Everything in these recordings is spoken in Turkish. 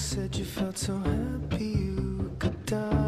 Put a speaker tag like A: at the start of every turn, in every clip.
A: said you felt so happy you could die.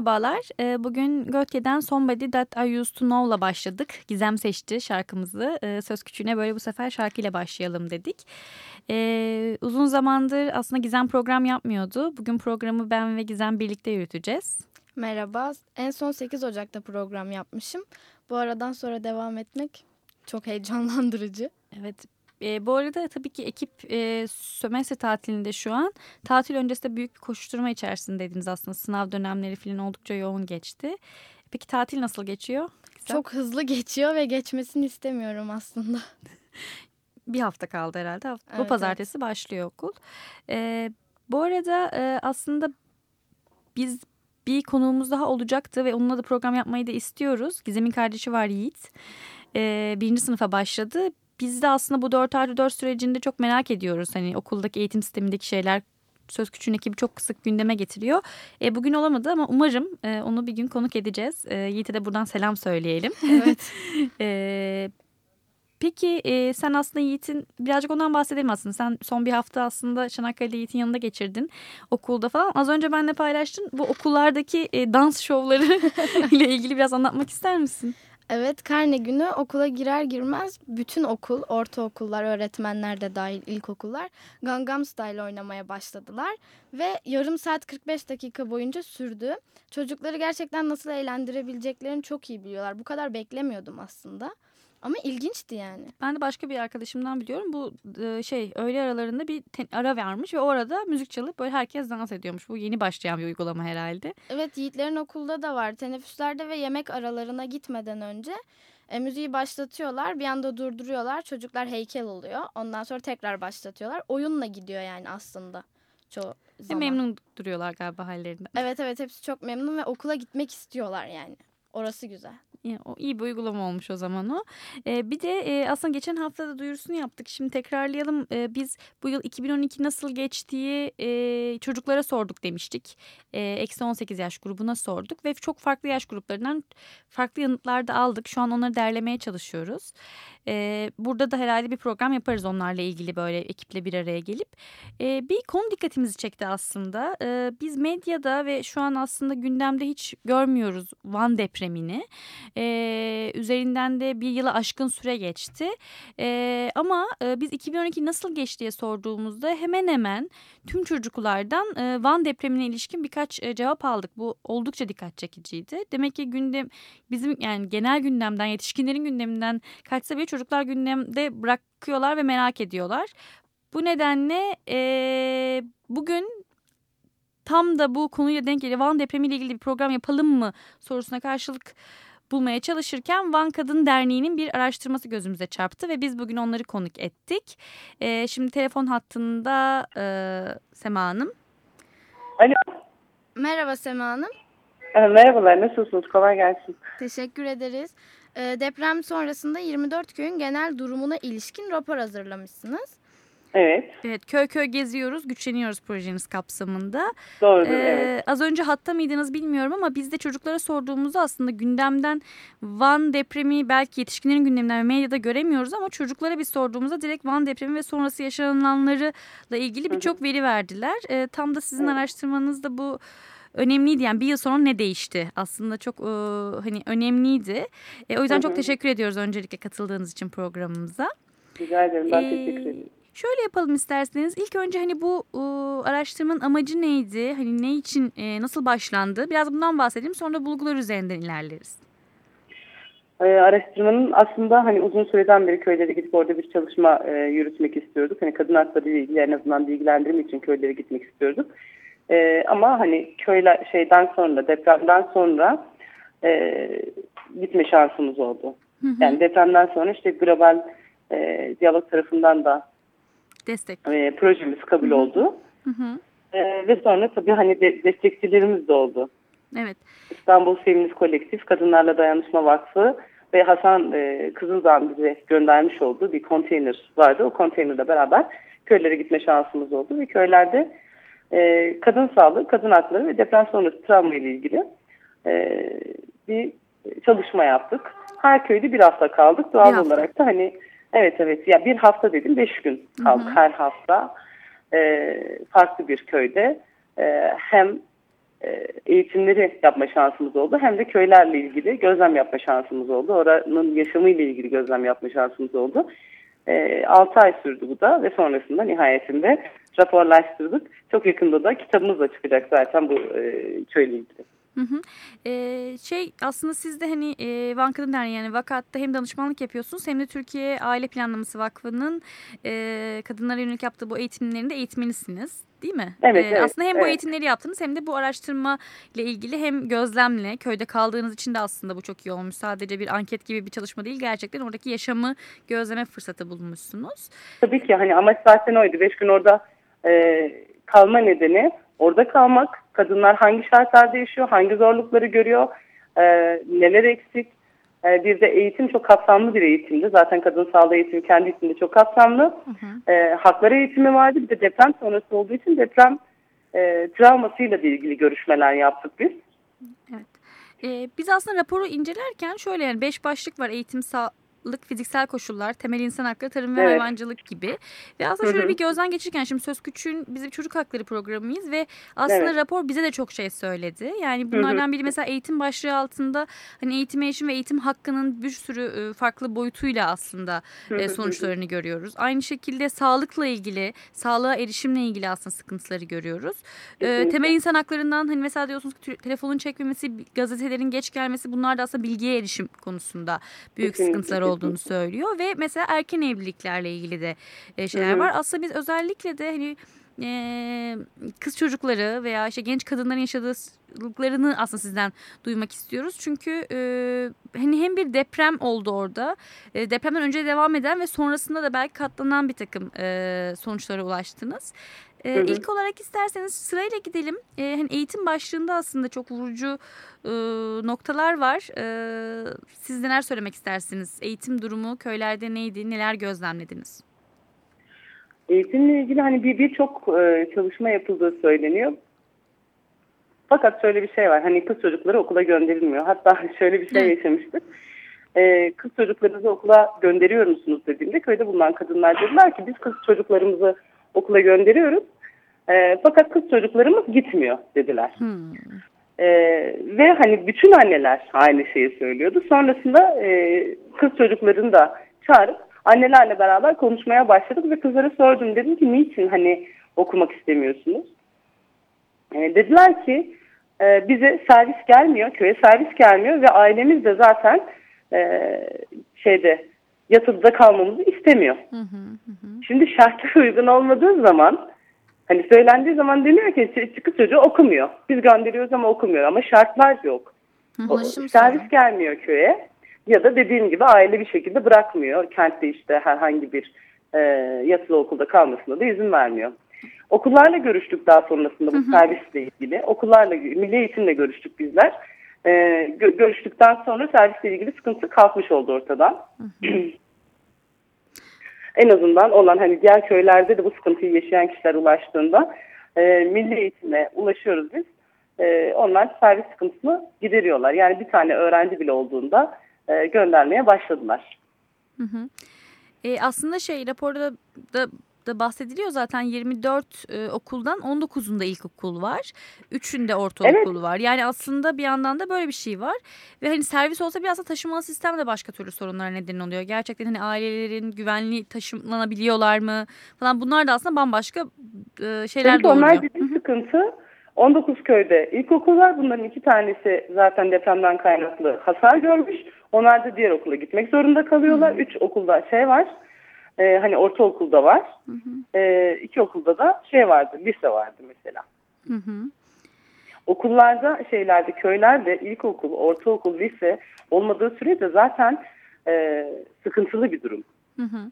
B: Merhabalar. Ee, bugün Götye'den Somebody That I Used To Know'la başladık. Gizem seçti şarkımızı. Ee, söz küçüğüne böyle bu sefer şarkıyla başlayalım dedik. Ee, uzun zamandır aslında Gizem program yapmıyordu. Bugün programı ben ve Gizem birlikte yürüteceğiz.
C: Merhaba. En son 8 Ocak'ta program yapmışım. Bu aradan sonra devam etmek çok heyecanlandırıcı.
B: Evet E, bu arada tabii ki ekip e, sömestr tatilinde şu an. Tatil öncesinde büyük bir koşturma içerisindeydiniz aslında. Sınav dönemleri falan oldukça yoğun geçti. Peki tatil nasıl geçiyor?
C: Güzel. Çok hızlı geçiyor ve geçmesini istemiyorum aslında.
B: bir hafta kaldı herhalde. Evet, bu pazartesi evet. başlıyor okul. E, bu arada e, aslında biz bir konuğumuz daha olacaktı ve onunla da program yapmayı da istiyoruz. Gizem'in kardeşi var Yiğit. E, birinci sınıfa başladı. Biz de aslında bu 4 artı 4 sürecinde çok merak ediyoruz. Hani okuldaki eğitim sistemindeki şeyler Söz Küçüğün ekibi çok sık gündeme getiriyor. E, bugün olamadı ama umarım e, onu bir gün konuk edeceğiz. E, Yiğit'e de buradan selam söyleyelim.
C: Evet.
B: e, Peki e, sen aslında Yiğit'in birazcık ondan bahsedelim aslında. Sen son bir hafta aslında Çanakkale'de Yiğit'in yanında geçirdin okulda falan. Az önce benimle paylaştın. Bu okullardaki e, dans şovları ile ilgili biraz anlatmak ister misin?
C: Evet karne günü okula girer girmez bütün okul, ortaokullar, öğretmenler de dahil ilkokullar Gangnam Style oynamaya başladılar. Ve yarım saat 45 dakika boyunca sürdü. Çocukları gerçekten nasıl eğlendirebileceklerini çok iyi biliyorlar. Bu kadar beklemiyordum aslında. Ama ilginçti yani.
B: Ben de başka bir arkadaşımdan biliyorum. Bu e, şey öğle aralarında bir ara vermiş ve orada müzik çalıp böyle herkes dans ediyormuş. Bu yeni başlayan bir uygulama herhalde.
C: Evet Yiğitlerin okulda da var. Teneffüslerde ve yemek aralarına gitmeden önce e, müziği başlatıyorlar. Bir anda durduruyorlar. Çocuklar heykel oluyor. Ondan sonra tekrar başlatıyorlar. Oyunla gidiyor yani aslında çoğu zaman.
B: Ve memnun duruyorlar galiba hallerinden.
C: Evet evet hepsi çok memnun ve okula gitmek istiyorlar yani. Orası güzel.
B: O iyi bir uygulama olmuş o zaman o. Ee, bir de e, aslında geçen hafta da duyurusunu yaptık. Şimdi tekrarlayalım. Ee, biz bu yıl 2012 nasıl geçtiği e, çocuklara sorduk demiştik. E, eksi 18 yaş grubuna sorduk ve çok farklı yaş gruplarından farklı yanıtlar da aldık. Şu an onları derlemeye çalışıyoruz. E, burada da herhalde bir program yaparız onlarla ilgili böyle ekiple bir araya gelip. E, bir konu dikkatimizi çekti aslında. E, biz medyada ve şu an aslında gündemde hiç görmüyoruz Van depremini. E, üzerinden de bir yılı aşkın süre geçti. E, ama e, biz 2012 nasıl geçti diye sorduğumuzda hemen hemen tüm çocuklardan e, Van depremine ilişkin birkaç e, cevap aldık. Bu oldukça dikkat çekiciydi. Demek ki gündem bizim yani genel gündemden yetişkinlerin gündeminden kaçsa bile çocuklar gündemde bırakıyorlar ve merak ediyorlar. Bu nedenle e, bugün tam da bu konuyla denk geliyor. Van depremiyle ilgili bir program yapalım mı sorusuna karşılık bulmaya çalışırken Van Kadın Derneği'nin bir araştırması gözümüze çarptı ve biz bugün onları konuk ettik. E, şimdi telefon hattında e, Sema Hanım.
D: Alo.
C: Merhaba Sema Hanım.
D: Merhabalar nasılsınız kolay gelsin.
C: Teşekkür ederiz. E, deprem sonrasında 24 köyün genel durumuna ilişkin rapor hazırlamışsınız.
D: Evet.
B: Evet köy köy geziyoruz, güçleniyoruz projeniz kapsamında.
D: Doğrudur ee, evet.
B: Az önce hatta mıydınız bilmiyorum ama biz de çocuklara sorduğumuzda aslında gündemden Van depremi belki yetişkinlerin gündeminden ve medyada göremiyoruz ama çocuklara biz sorduğumuzda direkt Van depremi ve sonrası yaşananlarla ilgili birçok veri verdiler. Ee, tam da sizin evet. araştırmanızda bu önemliydi. Yani bir yıl sonra ne değişti? Aslında çok e, hani önemliydi. E, o yüzden hı hı. çok teşekkür ediyoruz öncelikle katıldığınız için programımıza.
D: Rica ederim. Ben ee, teşekkür ederim.
B: Şöyle yapalım isterseniz. İlk önce hani bu e, araştırmanın amacı neydi? Hani ne için, e, nasıl başlandı? Biraz bundan bahsedelim. Sonra bulgular üzerinden ilerleriz.
D: Araştırmanın aslında hani uzun süreden beri köylere gidip orada bir çalışma e, yürütmek istiyorduk. Hani kadın hakları ile ilgili en azından bilgilendirme için köylere gitmek istiyorduk. E, ama hani köyler şeyden sonra depremden sonra e, gitme şansımız oldu. Hı hı. Yani depremden sonra işte global e, diyalog tarafından da
B: destek
D: e, projemiz kabul hı hı. oldu. Hı hı. E, ve sonra tabii hani de, destekçilerimiz de oldu.
B: Evet.
D: İstanbul Feminist Kolektif, Kadınlarla Dayanışma Vakfı ve Hasan e, Kızıldağ'ın bize göndermiş olduğu bir konteyner vardı. O konteynerle beraber köylere gitme şansımız oldu ve köylerde e, kadın sağlığı, kadın hakları ve deprem sonrası travma ile ilgili e, bir çalışma yaptık. Her köyde bir hafta kaldık. Doğal hafta. olarak da hani evet evet ya bir hafta dedim beş gün kaldık hı hı. her hafta. E, farklı bir köyde e, hem e, eğitimleri yapma şansımız oldu hem de köylerle ilgili gözlem yapma şansımız oldu. Oranın yaşamıyla ilgili gözlem yapma şansımız oldu. E, 6 ay sürdü bu da ve sonrasında nihayetinde raporlaştırdık. Çok yakında da kitabımız da çıkacak zaten bu e, köyle ilgili.
B: Hı hı. Ee, şey aslında siz de hani e, Van Kadın Derneği yani Vakat'ta hem danışmanlık yapıyorsunuz hem de Türkiye Aile Planlaması Vakfı'nın e, kadınlara yönelik yaptığı bu eğitimlerinde eğitmenisiniz değil mi?
D: Evet,
B: Ee,
D: evet,
B: Aslında hem bu
D: evet.
B: eğitimleri yaptınız hem de bu araştırma ile ilgili hem gözlemle köyde kaldığınız için de aslında bu çok iyi olmuş. Sadece bir anket gibi bir çalışma değil gerçekten oradaki yaşamı gözleme fırsatı bulmuşsunuz.
D: Tabii ki hani amaç zaten oydu. Beş gün orada e, kalma nedeni orada kalmak. Kadınlar hangi şartlarda yaşıyor, hangi zorlukları görüyor, e, neler eksik. E, bir de eğitim çok kapsamlı bir eğitimdi. Zaten kadın sağlığı eğitimi kendi içinde çok kapsamlı. E, hakları eğitimi vardı. Bir de deprem sonrası olduğu için deprem e, travmasıyla da ilgili görüşmeler yaptık biz.
B: Ee, biz aslında raporu incelerken şöyle yani beş başlık var eğitim sağlık, fiziksel koşullar, temel insan hakları, tarım ve
D: Evet.
B: hayvancılık gibi. Ve aslında
D: Hı
B: şöyle bir gözden geçirirken şimdi Söz Küçük'ün bizim bir çocuk hakları programıyız ve aslında
D: Evet.
B: rapor bize de çok şey söyledi. Yani bunlardan biri mesela eğitim başlığı altında hani eğitim erişim ve eğitim hakkının bir sürü e, farklı boyutuyla aslında e, sonuçlarını görüyoruz. Aynı şekilde sağlıkla ilgili, sağlığa erişimle ilgili aslında sıkıntıları görüyoruz.
D: Kesinlikle.
B: temel insan haklarından hani mesela diyorsunuz ki telefonun çekmemesi, gazetelerin geç gelmesi bunlar da aslında bilgiye erişim konusunda büyük
D: Kesinlikle,
B: sıkıntılar olduğunu söylüyor ve mesela erken evliliklerle ilgili de e, şeyler var. Aslında biz özellikle de hani e, kız çocukları veya işte genç kadınların yaşadıklarını aslında sizden duymak istiyoruz. Çünkü e, hani hem bir deprem oldu orada. E, depremden önce devam eden ve sonrasında da belki katlanan bir takım e, sonuçlara ulaştınız. E,
D: Hı hı.
B: İlk olarak isterseniz sırayla gidelim. E, hani eğitim başlığında aslında çok vurucu e, noktalar var. E, siz neler söylemek istersiniz? Eğitim durumu köylerde neydi? Neler gözlemlediniz?
D: Eğitimle ilgili hani bir birçok e, çalışma yapıldığı söyleniyor. Fakat şöyle bir şey var. Hani kız çocukları okula gönderilmiyor. Hatta şöyle bir şey yaşamıştık. E, kız çocuklarınızı okula gönderiyor musunuz dediğimde köyde bulunan kadınlar dediler ki biz kız çocuklarımızı okula gönderiyoruz. E, fakat kız çocuklarımız gitmiyor dediler.
B: Hmm.
D: Ee, ve hani bütün anneler aynı şeyi söylüyordu. Sonrasında e, kız çocuklarını da çağırıp annelerle beraber konuşmaya başladık ve kızlara sordum. Dedim ki niçin hani okumak istemiyorsunuz? E, dediler ki e, bize servis gelmiyor, köye servis gelmiyor ve ailemiz de zaten e, şeyde yatılıda kalmamızı istemiyor.
B: Hı hı, hı.
D: Şimdi şartlar uygun olmadığı zaman hani söylendiği zaman deniyor ki "Ç- kız çocuğu okumuyor. Biz gönderiyoruz ama okumuyor ama şartlar yok. O- servis
C: sorunu.
D: gelmiyor köye ya da dediğim gibi aile bir şekilde bırakmıyor. Kentte işte herhangi bir e, yatılı okulda kalmasına da izin vermiyor. Okullarla görüştük daha sonrasında bu servisle ilgili. Okullarla, milli eğitimle görüştük bizler. E, gö- görüştükten sonra servisle ilgili sıkıntı kalkmış oldu ortadan. en azından olan hani diğer köylerde de bu sıkıntıyı yaşayan kişiler ulaştığında e, milli eğitime ulaşıyoruz biz. E, onlar servis sıkıntısını gideriyorlar. Yani bir tane öğrenci bile olduğunda e, göndermeye başladılar.
B: Hı hı. E, aslında şey raporda da, da bahsediliyor zaten 24 e, okuldan 19'unda ilkokul var. 3'ünde ortaokul var. Yani aslında bir yandan da böyle bir şey var. Ve hani servis olsa bir aslında taşımalı sistem de başka türlü sorunlara neden oluyor. Gerçekten hani ailelerin güvenli taşımlanabiliyorlar mı falan bunlar da aslında bambaşka e, şeyler
D: Çünkü
B: doğuruyor.
D: onlar bizim sıkıntı. 19 köyde ilkokul var. Bunların iki tanesi zaten depremden kaynaklı hasar görmüş. Onlar da diğer okula gitmek zorunda kalıyorlar. Üç okulda şey var. E, hani ortaokulda var. E, iki okulda da şey vardı. Lise vardı mesela.
B: Hı hı.
D: Okullarda şeylerde köylerde ilkokul, ortaokul, lise olmadığı sürece zaten e, sıkıntılı bir durum.
B: Hı hı.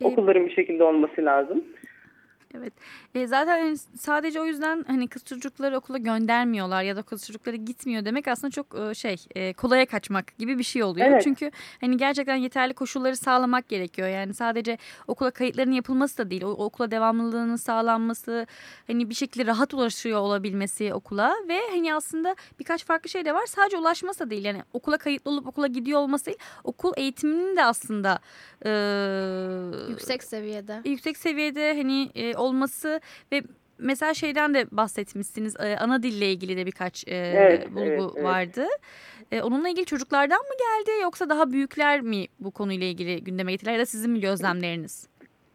B: E,
D: Okulların bir şekilde olması lazım.
B: Evet. E, zaten hani sadece o yüzden hani kız çocukları okula göndermiyorlar ya da kız çocukları gitmiyor demek aslında çok e, şey e, kolaya kaçmak gibi bir şey oluyor.
D: Evet.
B: Çünkü hani gerçekten yeterli koşulları sağlamak gerekiyor. Yani sadece okula kayıtlarının yapılması da değil. O, okula devamlılığının sağlanması, hani bir şekilde rahat ulaşıyor olabilmesi okula ve hani aslında birkaç farklı şey de var. Sadece ulaşması da değil. Yani okula kayıtlı olup okula gidiyor olması değil. Okul eğitiminin de aslında e,
C: Yüksek seviyede.
B: yüksek seviyede hani e, olması ve mesela şeyden de bahsetmişsiniz e, ana dille ilgili de birkaç e,
D: Evet,
B: bulgu
D: evet, evet.
B: vardı. E, onunla ilgili çocuklardan mı geldi yoksa daha büyükler mi bu konuyla ilgili gündeme getirdiler ya da sizin mi gözlemleriniz?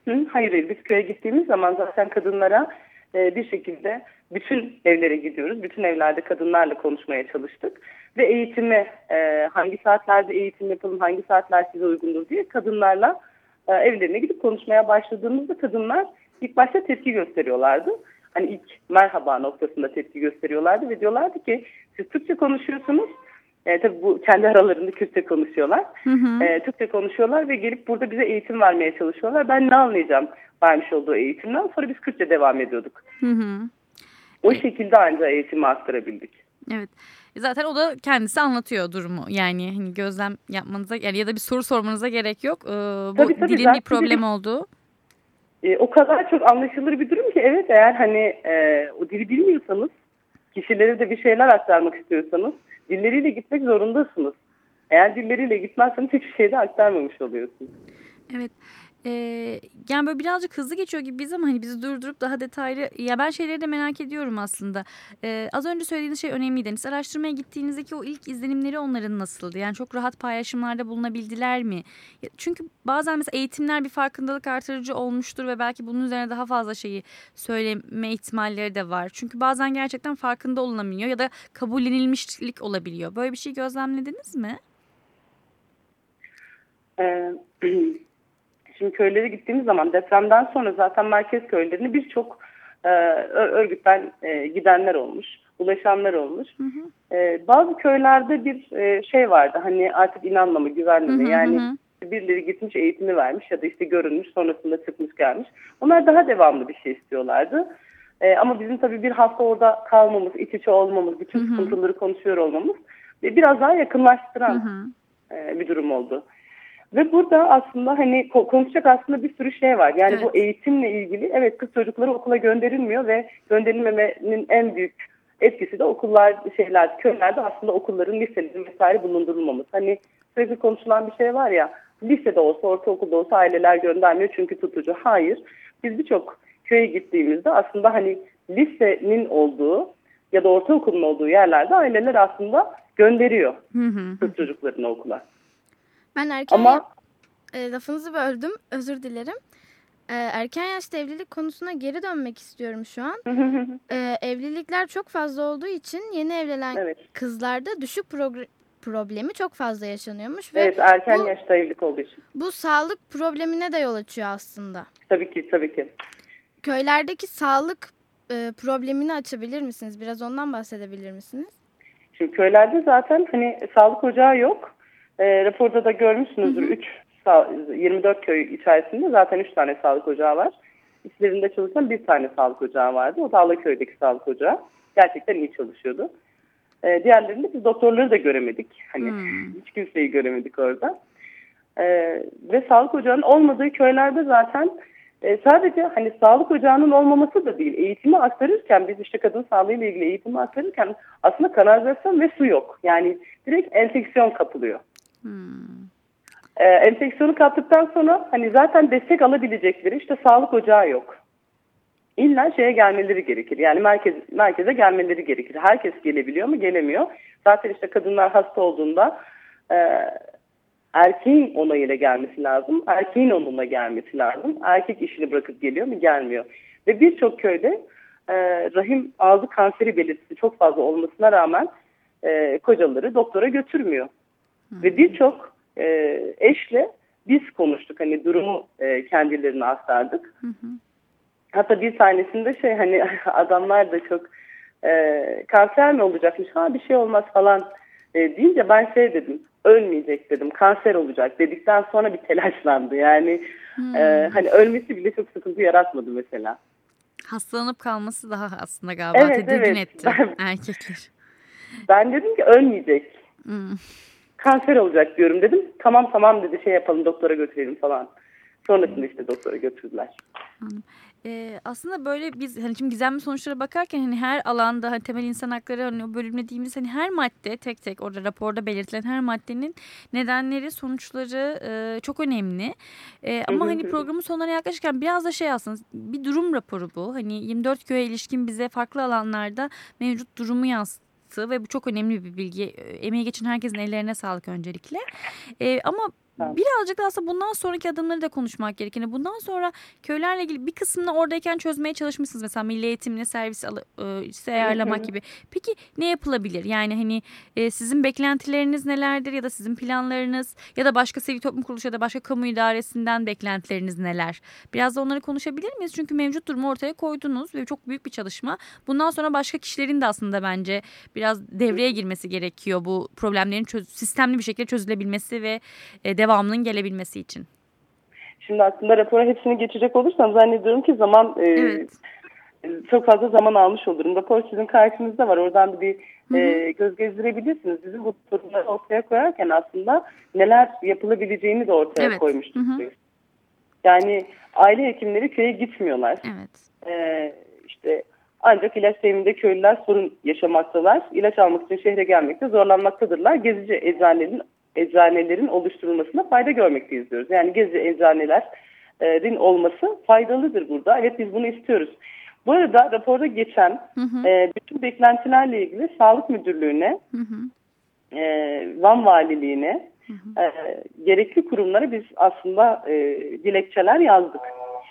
D: Hayır, hayır. Biz köye gittiğimiz zaman zaten kadınlara bir şekilde bütün evlere gidiyoruz. Bütün evlerde kadınlarla konuşmaya çalıştık. Ve eğitimi hangi saatlerde eğitim yapalım, hangi saatler size uygundur diye kadınlarla evlerine gidip konuşmaya başladığımızda kadınlar ilk başta tepki gösteriyorlardı. Hani ilk merhaba noktasında tepki gösteriyorlardı ve diyorlardı ki siz Türkçe konuşuyorsunuz. E, tabii bu kendi aralarında Kürtçe konuşuyorlar. Hı hı. E, Türkçe konuşuyorlar ve gelip burada bize eğitim vermeye çalışıyorlar. Ben ne anlayacağım vermiş olduğu eğitimden. Sonra biz Kürtçe devam ediyorduk. Hı hı. O şekilde ancak eğitimi aktarabildik.
B: Evet. Zaten o da kendisi anlatıyor durumu. Yani hani gözlem yapmanıza yani ya da bir soru sormanıza gerek yok. Ee, bu tabii, tabii, dilin bir problem olduğu.
D: E, o kadar çok anlaşılır bir durum ki evet eğer hani e, o dili bilmiyorsanız kişilere de bir şeyler aktarmak istiyorsanız dilleriyle gitmek zorundasınız. Eğer dilleriyle gitmezseniz hiçbir şey de aktarmamış oluyorsunuz.
B: Evet. Ee, yani böyle birazcık hızlı geçiyor gibi biz ama hani bizi durdurup daha detaylı ya ben şeyleri de merak ediyorum aslında. Ee, az önce söylediğiniz şey önemliydi. Hani araştırmaya gittiğinizdeki o ilk izlenimleri onların nasıldı? Yani çok rahat paylaşımlarda bulunabildiler mi? Çünkü bazen mesela eğitimler bir farkındalık artırıcı olmuştur ve belki bunun üzerine daha fazla şeyi söyleme ihtimalleri de var. Çünkü bazen gerçekten farkında olunamıyor ya da kabullenilmişlik olabiliyor. Böyle bir şey gözlemlediniz mi?
D: Ee, Şimdi köylere gittiğimiz zaman depremden sonra zaten merkez köylerini birçok e, örgütten e, gidenler olmuş, ulaşanlar olmuş. Hı hı. E, bazı köylerde bir e, şey vardı hani artık inanmama, güvenmeme hı hı, yani hı. birileri gitmiş eğitimi vermiş ya da işte görünmüş sonrasında çıkmış gelmiş. Onlar daha devamlı bir şey istiyorlardı. E, ama bizim tabii bir hafta orada kalmamız, iç içe olmamız, bütün hı hı. sıkıntıları konuşuyor olmamız biraz daha yakınlaştıran hı hı. E, bir durum oldu. Ve burada aslında hani konuşacak aslında bir sürü şey var. Yani evet. bu eğitimle ilgili evet kız çocukları okula gönderilmiyor ve gönderilmemenin en büyük etkisi de okullar şeyler köylerde aslında okulların liselerin vesaire bulundurulmaması. Hani sürekli konuşulan bir şey var ya lisede olsa ortaokulda olsa aileler göndermiyor çünkü tutucu. Hayır biz birçok köye gittiğimizde aslında hani lisenin olduğu ya da ortaokulun olduğu yerlerde aileler aslında gönderiyor kız çocuklarını okula.
C: Ben erken Ama... e, lafınızı böldüm. Özür dilerim. E, erken yaşta evlilik konusuna geri dönmek istiyorum şu an. e, evlilikler çok fazla olduğu için yeni evlenen evet. kızlarda düşük problemi çok fazla yaşanıyormuş.
D: Ve evet erken bu, yaşta evlilik olduğu için.
C: Bu sağlık problemine de yol açıyor aslında.
D: Tabii ki tabii ki.
C: Köylerdeki sağlık e, problemini açabilir misiniz? Biraz ondan bahsedebilir misiniz?
D: Şimdi köylerde zaten hani sağlık ocağı yok. E, raporda da görmüşsünüzdür. 3 24 köy içerisinde zaten 3 tane sağlık ocağı var. İçlerinde çalışan bir tane sağlık ocağı vardı. O da Alaköy'deki sağlık ocağı. Gerçekten iyi çalışıyordu. E, diğerlerinde biz doktorları da göremedik. Hani hmm. hiç kimseyi göremedik orada. E, ve sağlık ocağının olmadığı köylerde zaten e, sadece hani sağlık ocağının olmaması da değil. Eğitimi aktarırken biz işte kadın sağlığı ile ilgili eğitimi aktarırken aslında kanalizasyon ve su yok. Yani direkt enfeksiyon kapılıyor. Hmm. Ee, enfeksiyonu kaptıktan sonra hani zaten destek alabilecekleri işte sağlık ocağı yok. İlla şeye gelmeleri gerekir. Yani merkez, merkeze gelmeleri gerekir. Herkes gelebiliyor mu? Gelemiyor. Zaten işte kadınlar hasta olduğunda e, erkeğin onayıyla gelmesi lazım. Erkeğin onunla gelmesi lazım. Erkek işini bırakıp geliyor mu? Gelmiyor. Ve birçok köyde e, rahim ağzı kanseri belirtisi çok fazla olmasına rağmen e, kocaları doktora götürmüyor. Ve birçok e, eşle biz konuştuk. Hani durumu e, kendilerine aktardık. Hı hı. Hatta bir tanesinde şey hani adamlar da çok e, kanser mi olacakmış ha bir şey olmaz falan e, deyince ben şey dedim ölmeyecek dedim kanser olacak dedikten sonra bir telaşlandı yani hmm. e, hani ölmesi bile çok sıkıntı yaratmadı mesela.
B: Hastalanıp kalması daha aslında galiba evet, tedirgin evet. etti ben, erkekler.
D: Ben dedim ki ölmeyecek. Hmm kanser olacak diyorum dedim. Tamam tamam dedi şey yapalım doktora götürelim falan. Sonrasında işte doktora götürdüler.
B: Ee, aslında böyle biz hani şimdi gizemli sonuçlara bakarken hani her alanda hani temel insan hakları hani bölümlediğimiz hani her madde tek tek orada raporda belirtilen her maddenin nedenleri sonuçları e, çok önemli. E, ama hani programın sonlarına yaklaşırken biraz da şey aslında bir durum raporu bu. Hani 24 köye ilişkin bize farklı alanlarda mevcut durumu yansıtıyor yaptığı ve bu çok önemli bir bilgi. Emeği geçen herkesin ellerine sağlık öncelikle. E, ama birazcık da aslında bundan sonraki adımları da konuşmak gerekir. Yani bundan sonra köylerle ilgili bir kısmını oradayken çözmeye çalışmışsınız. Mesela milli eğitimle servis alı, e, ayarlamak gibi. Peki ne yapılabilir? Yani hani e, sizin beklentileriniz nelerdir ya da sizin planlarınız ya da başka sivil toplum kuruluşu ya da başka kamu idaresinden beklentileriniz neler? Biraz da onları konuşabilir miyiz? Çünkü mevcut durumu ortaya koydunuz ve çok büyük bir çalışma. Bundan sonra başka kişilerin de aslında bence biraz devreye girmesi gerekiyor bu problemlerin sistemli bir şekilde çözülebilmesi ve e, devamının gelebilmesi için.
D: Şimdi aslında rapora hepsini geçecek olursam zannediyorum ki zaman e, evet. çok fazla zaman almış olurum. Rapor sizin karşınızda var. Oradan bir e, göz gezdirebilirsiniz. Bizim bu sorunları ortaya koyarken aslında neler yapılabileceğini de ortaya evet. koymuştuk. Hı hı. Yani aile hekimleri köye gitmiyorlar.
B: Evet.
D: E, işte ancak ilaç teminde köylüler sorun yaşamaktalar. İlaç almak için şehre gelmekte zorlanmaktadırlar. Gezici eczanelerin, eczanelerin oluşturulmasına fayda görmekteyiz diyoruz. Yani gezici eczanelerin olması faydalıdır burada. Evet biz bunu istiyoruz. Bu arada raporda geçen hı hı. E, bütün beklentilerle ilgili Sağlık Müdürlüğü'ne, hı hı. E, Van Valiliğine, hı hı. E, gerekli kurumlara biz aslında e, dilekçeler yazdık.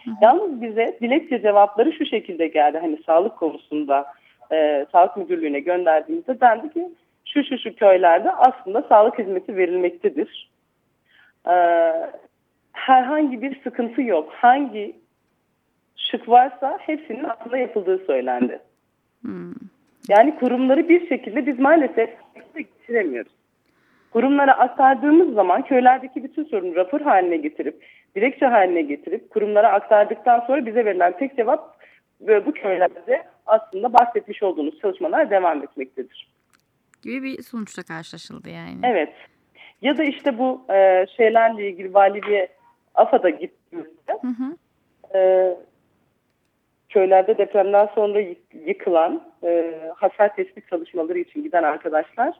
D: Hı hı. Yalnız bize dilekçe cevapları şu şekilde geldi. Hani sağlık konusunda e, Sağlık Müdürlüğü'ne gönderdiğimizde dendi ki şu şu şu köylerde aslında sağlık hizmeti verilmektedir. E, herhangi bir sıkıntı yok. Hangi şık varsa hepsinin aslında yapıldığı söylendi. Hmm. Yani kurumları bir şekilde biz maalesef geçiremiyoruz. Kurumlara aktardığımız zaman köylerdeki bütün sorunu rapor haline getirip, dilekçe haline getirip kurumlara aktardıktan sonra bize verilen tek cevap bu köylerde aslında bahsetmiş olduğunuz çalışmalar devam etmektedir.
B: Gibi bir sonuçla karşılaşıldı yani.
D: Evet. Ya da işte bu e, şeylerle ilgili valiliğe AFAD'a gittiğimizde hı hı. E, köylerde depremden sonra yıkılan e, hasar tespit çalışmaları için giden arkadaşlar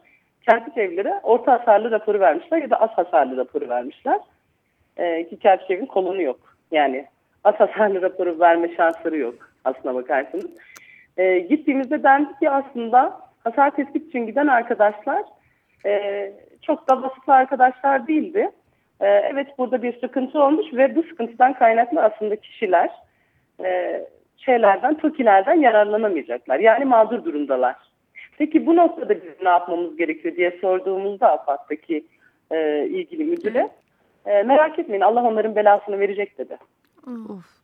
D: kerpiç evlere orta hasarlı raporu vermişler ya da az hasarlı raporu vermişler. E, ki kerpiç evin kolonu yok. Yani az hasarlı raporu verme şansları yok aslına bakarsanız. E, gittiğimizde dendi ki aslında hasar tespit için giden arkadaşlar e, çok da vasıflı arkadaşlar değildi. E, evet burada bir sıkıntı olmuş ve bu sıkıntıdan kaynaklı aslında kişiler e, şeylerden, TOKİ'lerden yararlanamayacaklar. Yani mağdur durumdalar. Peki bu noktada biz ne yapmamız gerekiyor diye sorduğumuzda AFAD'daki e, ilgili müdüre e, merak etmeyin Allah onların belasını verecek dedi. Of.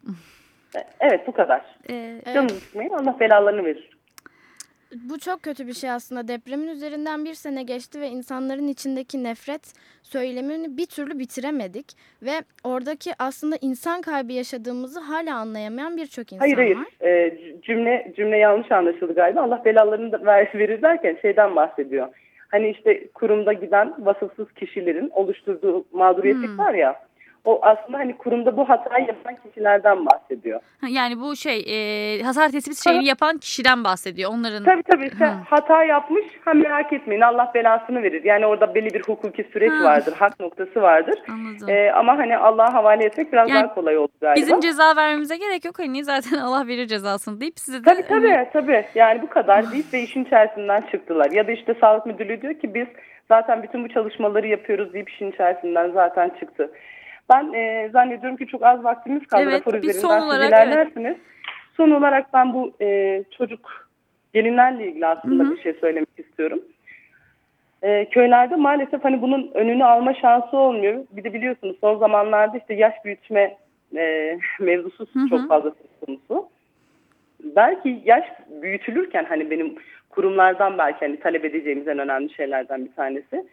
D: E, evet bu kadar. Ee, Canınızı evet. sıkmayın Allah belalarını verir.
C: Bu çok kötü bir şey aslında. Depremin üzerinden bir sene geçti ve insanların içindeki nefret söylemini bir türlü bitiremedik. Ve oradaki aslında insan kaybı yaşadığımızı hala anlayamayan birçok insan
D: hayır, hayır.
C: var.
D: Hayır hayır. Cümle, cümle yanlış anlaşıldı galiba. Allah belalarını da verir derken şeyden bahsediyor. Hani işte kurumda giden vasıfsız kişilerin oluşturduğu mağduriyetlik hmm. var ya o aslında hani kurumda bu hatayı yapan kişilerden bahsediyor.
B: Yani bu şey e, hasar tespit şeyini yapan kişiden bahsediyor. Onların
D: Tabii tabii. Hı. Hata yapmış. Ha merak etmeyin Allah belasını verir. Yani orada belli bir hukuki süreç ha. vardır. Hak noktası vardır. Anladım. Ee, ama hani Allah'a havale etmek biraz yani, daha kolay oldu galiba.
B: Bizim ceza vermemize gerek yok. Hani zaten Allah verir cezasını deyip size de...
D: Tabii tabii. Hani... tabii. Yani bu kadar deyip ve işin içerisinden çıktılar. Ya da işte Sağlık Müdürlüğü diyor ki biz zaten bütün bu çalışmaları yapıyoruz deyip işin içerisinden zaten çıktı. Ben e, zannediyorum ki çok az vaktimiz kaldı evet, rapor üzerinden son olarak. Evet. Son olarak ben bu e, çocuk gelinlerle ilgili aslında Hı -hı. bir şey söylemek istiyorum. E, köylerde maalesef hani bunun önünü alma şansı olmuyor. Bir de biliyorsunuz son zamanlarda işte yaş büyütme e, mevzusu Hı -hı. çok fazla söz konusu. Belki yaş büyütülürken hani benim kurumlardan belki hani talep edeceğimiz en önemli şeylerden bir tanesi.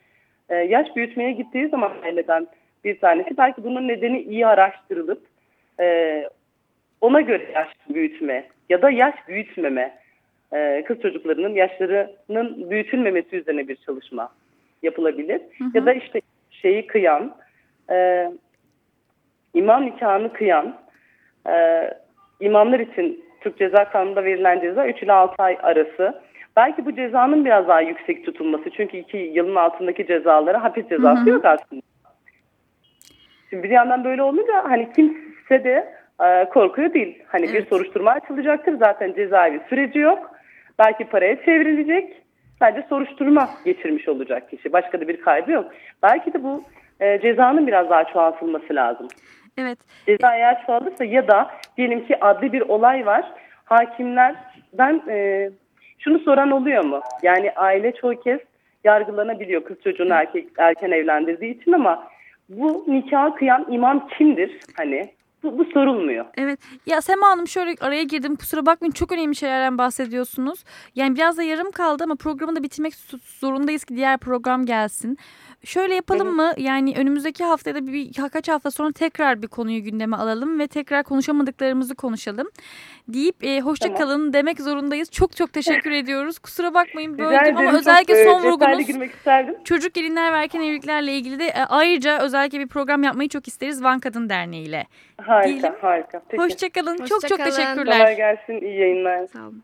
D: E, yaş büyütmeye gittiği zaman aileden bir tanesi. Belki bunun nedeni iyi araştırılıp e, ona göre yaş büyütme ya da yaş büyütmeme e, kız çocuklarının yaşlarının büyütülmemesi üzerine bir çalışma yapılabilir. Hı hı. Ya da işte şeyi kıyan, e, imam nikahını kıyan e, imamlar için Türk Ceza Kanunu'nda verilen ceza 3 ile 6 ay arası. Belki bu cezanın biraz daha yüksek tutulması. Çünkü 2 yılın altındaki cezalara hapis cezası hı hı. yok aslında. Şimdi bir yandan böyle olunca hani kimse de e, korkuyor değil. Hani evet. bir soruşturma açılacaktır. Zaten cezaevi süreci yok. Belki paraya çevrilecek. Sadece soruşturma geçirmiş olacak kişi. Başka da bir kaybı yok. Belki de bu e, cezanın biraz daha çoğaltılması lazım.
B: Evet.
D: Ceza eğer çoğalırsa ya da diyelim ki adli bir olay var. Hakimlerden e, şunu soran oluyor mu? Yani aile çoğu kez yargılanabiliyor kız çocuğunu erkek erken evlendirdiği için ama bu nikah kıyan imam kimdir? Hani bu, bu sorulmuyor.
B: Evet. Ya Sema Hanım şöyle araya girdim. Kusura bakmayın çok önemli şeylerden bahsediyorsunuz. Yani biraz da yarım kaldı ama programı da bitirmek zorundayız ki diğer program gelsin. Şöyle yapalım
D: Evet.
B: mı? Yani önümüzdeki haftada bir, birkaç hafta sonra tekrar bir konuyu gündeme alalım ve tekrar konuşamadıklarımızı konuşalım. Deyip e, hoşça
D: Tamam.
B: kalın demek zorundayız. Çok çok teşekkür ediyoruz. Kusura bakmayın böldüm ama
D: Çok,
B: özellikle
D: e,
B: son vurgunuz çocuk gelinler ve erken evliliklerle ilgili de e, ayrıca özellikle bir program yapmayı çok isteriz Van Kadın Derneği ile.
D: Harika,
B: Diyelim.
D: harika.
B: Hoşça kalın. Çok
C: Hoşça
B: çok
C: kalın.
B: teşekkürler.
D: Kolay gelsin, iyi yayınlar.
B: Sağ olun.